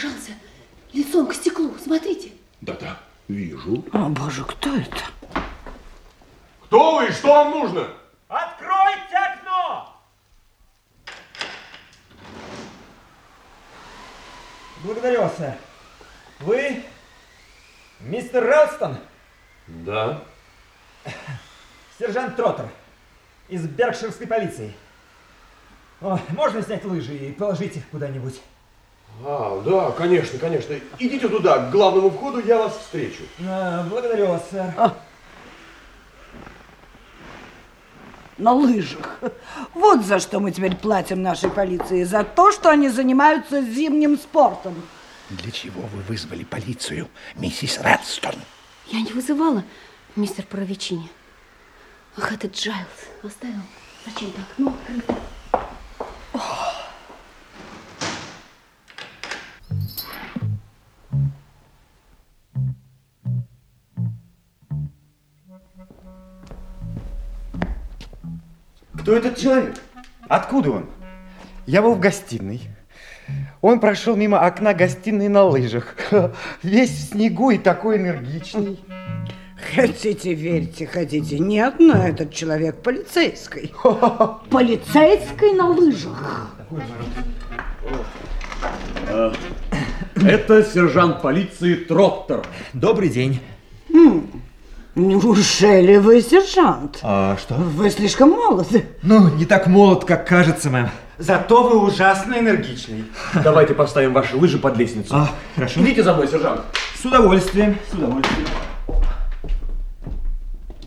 прижался лицом к стеклу. Смотрите. Да-да, вижу. О, боже, кто это? Кто вы? Что вам нужно? Откройте окно! Благодарю вас, сэр. Вы мистер Релстон? Да. Сержант Троттер из Беркширской полиции. О, можно снять лыжи и положить их куда-нибудь? А, да, конечно, конечно. Идите туда, к главному входу, я вас встречу. А, благодарю вас, сэр. На лыжах. Вот за что мы теперь платим нашей полиции. За то, что они занимаются зимним спортом. Для чего вы вызвали полицию, миссис Редстон? Я не вызывала, мистер Паровичини. Ах, этот Джайлз оставил. Зачем-то окно открыто. Кто этот человек? Откуда он? Я был в гостиной. Он прошел мимо окна гостиной на лыжах. Весь в снегу и такой энергичный. Хотите, верьте, хотите. Нет, но этот человек полицейский. Полицейский на лыжах. Это сержант полиции Троттер. Добрый день. Неужели вы сержант? А что? Вы слишком молоды. Ну, не так молод, как кажется, мэм. Зато вы ужасно энергичный. Давайте поставим ваши лыжи под лестницу. А, хорошо. Идите за мной, сержант. С удовольствием, с удовольствием.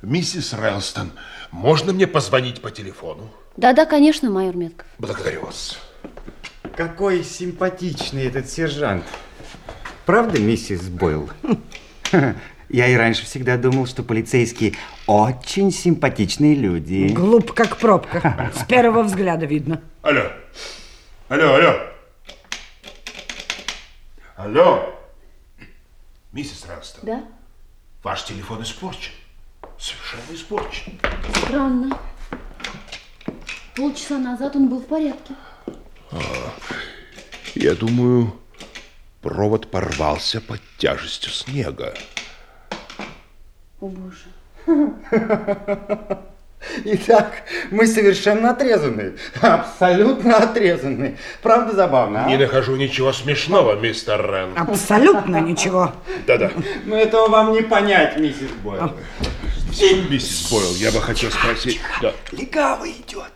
Миссис Релстон, можно мне позвонить по телефону? Да-да, конечно, майор Метков. Благодарю вас. Какой симпатичный этот сержант. Правда, миссис Бойл? Я и раньше всегда думал, что полицейские очень симпатичные люди. Глуп, как пробка. С первого взгляда видно. Алло. Алло, алло. Алло. Миссис Релстон, Да? ваш телефон испорчен. Совершенно испорчен. Странно. Полчаса назад он был в порядке. Я думаю, провод порвался под тяжестью снега. О, боже. Итак, мы совершенно отрезаны. Абсолютно отрезаны. Правда забавно, а? Не нахожу ничего смешного, мистер Рен. Абсолютно ничего. Да-да. Но этого вам не понять, миссис Бойл. Миссис Бойл, я бы хотел спросить... Да. Легавый идет.